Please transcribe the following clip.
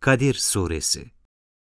Kadir Suresi.